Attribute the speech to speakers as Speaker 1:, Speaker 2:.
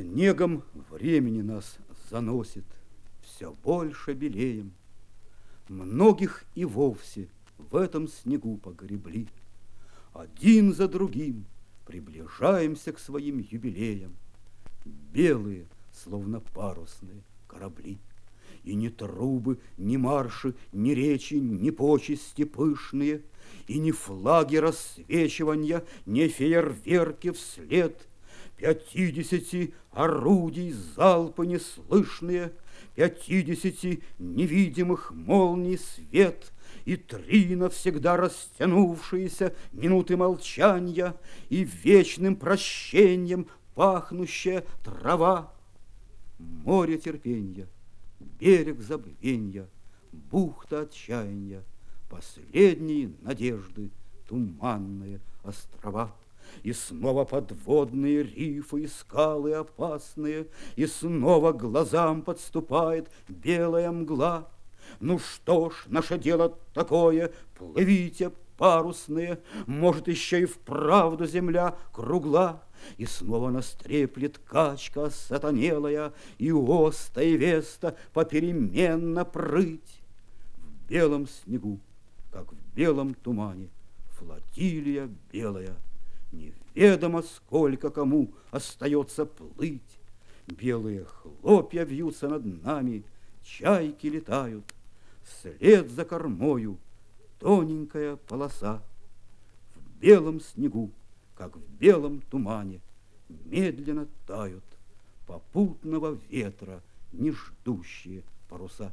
Speaker 1: Снегом времени нас заносит, все больше белеем. Многих и вовсе в этом снегу погребли. Один за другим приближаемся к своим юбилеям. Белые, словно парусные корабли. И ни трубы, ни марши, ни речи, ни почести пышные, И ни флаги рассвечивания, ни фейерверки вслед Пятидесяти орудий залпы неслышные, Пятидесяти невидимых молний свет И три навсегда растянувшиеся минуты молчания И вечным прощением пахнущая трава. Море терпенья, берег забвенья, Бухта отчаяния, последние надежды, Туманные острова. И снова подводные рифы и скалы опасные, И снова глазам подступает белая мгла. Ну что ж, наше дело такое, плывите, парусные, Может, еще и вправду земля кругла. И снова настреплет качка сатанелая, И оста и веста попеременно прыть. В белом снегу, как в белом тумане, Флотилия белая — Неведомо, сколько кому остается плыть. Белые хлопья вьются над нами, чайки летают. След за кормою тоненькая полоса. В белом снегу, как в белом тумане, медленно тают попутного ветра неждущие паруса.